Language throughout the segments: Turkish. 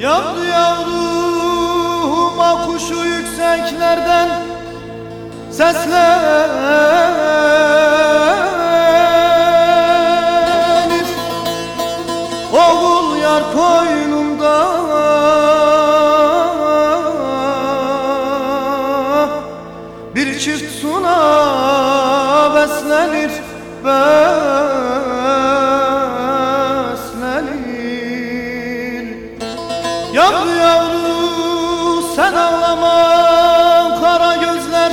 Yavru yavruma kuşu yükseklerden seslenir Oğul yar koynunda Bir çift suna beslenir Beslenir Yavru yavru sen ağlama kara gözler.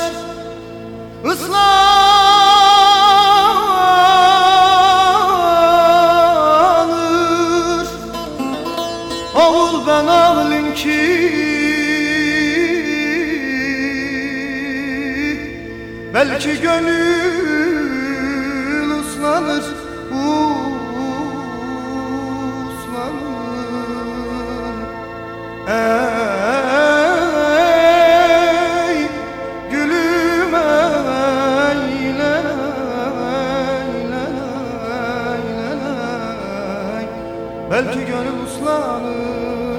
Islanır Oğul ben ağlayayım ki Belki gönül ıslanır Ey gülüm eyle Belki gönül uslanır